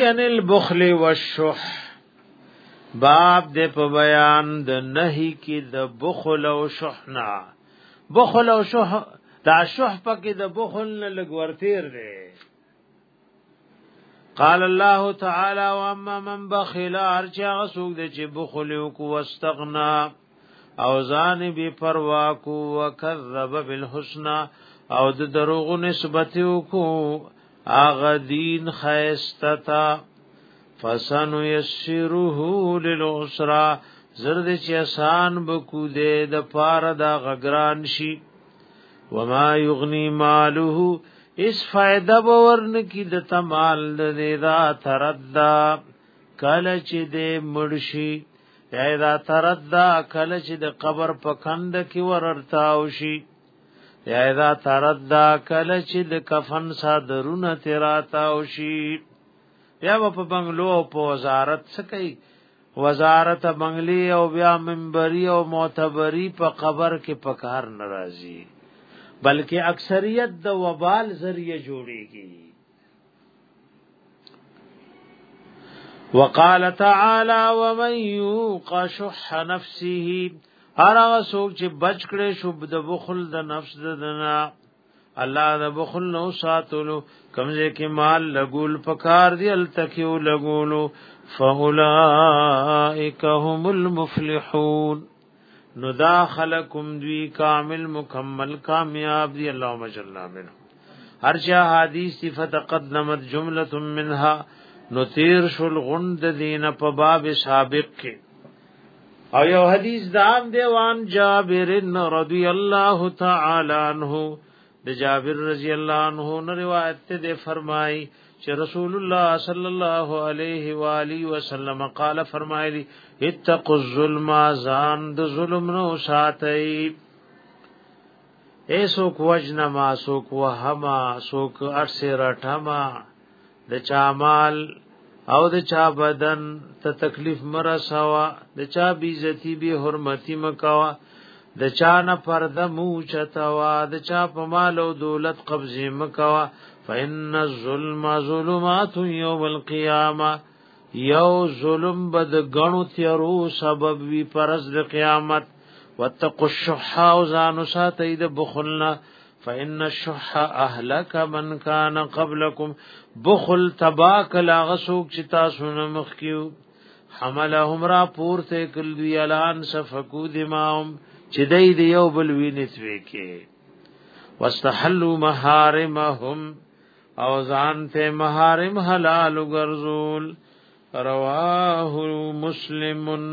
نهی ان البخل والشح باب دې په بیان د نهی کې د بخل او شحنا بخل او شح دا شح پکې د بخل نه لګورتیر دی قال الله تعالی واما من بخل ارجع سوق دې چې بخل او کو واستغنا او ځان به پروا کو وکذب بالحسنا او د دروغ نسبت کو آغا دین خیستتا فسنو یسیروهو للعسرا زرد چی اسان بکو دے دا پار دا غگران شی وما یغنی مالوهو اس فائدہ باورن کی د تمال دے دا تردا کل چی دے مرشی یا دا تردا کل چی د قبر پکند کی وررتاو شی یا اذا تردا کله چې د کفن صدرونه تیراتا او شی بیا په بنگلو او په وزارت سکی وزارت بنگلی او بیا منبری او معتبری په قبر کې پکار ناراضي بلکې اکثریت د وبال ذریعہ جوړیږي وقال تعالى ومن يوق شح نفسه هر هغه څوک چې بچ کړي شو د بخل د نفس د دنا الله د بخل نو ساتلو کمزه کې مال لګول پکار دی ال تکیو لګولو فاولائک هم المفلحون نو دا خلقم دوی کامل مکمل کامیاب دی اللهم جلنا منه هر چا حدیث صفت قدمت جمله منها نو تیر شل غند دین په باب سابق کې او یو حدیث دام دیوان جابر رضی الله تعالی عنہ د جابر رضی الله عنہ نے روایت ته دی فرمای چې رسول الله صلی الله علیه و علی وسلم قال فرمایلی اتقوا الظلم ازان د ظلم نو ساتي اے سوک وجنما سوک وهما سوک ارسه رټما د چامال او د چا بدن ته تکلیف مرسوا د چا بیزتی به حرمتی مکوا د چا نه پرده موچتوا د چا په مال او دولت قبضه مکوا فإن الظلم ظلمات يوم القيامه یو ظلم بد غنو تیرو سبب وی پرز د قیامت وتقوا الشح او ځانو ساتید بخلنا فإن الشح أهلك من كان قبلكم بخل تباك لا غسوک چې تاسو نه مخکیو حملهم را پورته کل دی الان صفقو دماهم چې دای دی یو بل وینت وکي واستحلوا محارمهم او ځان ته محارم حلال ګرځول رواه مسلمن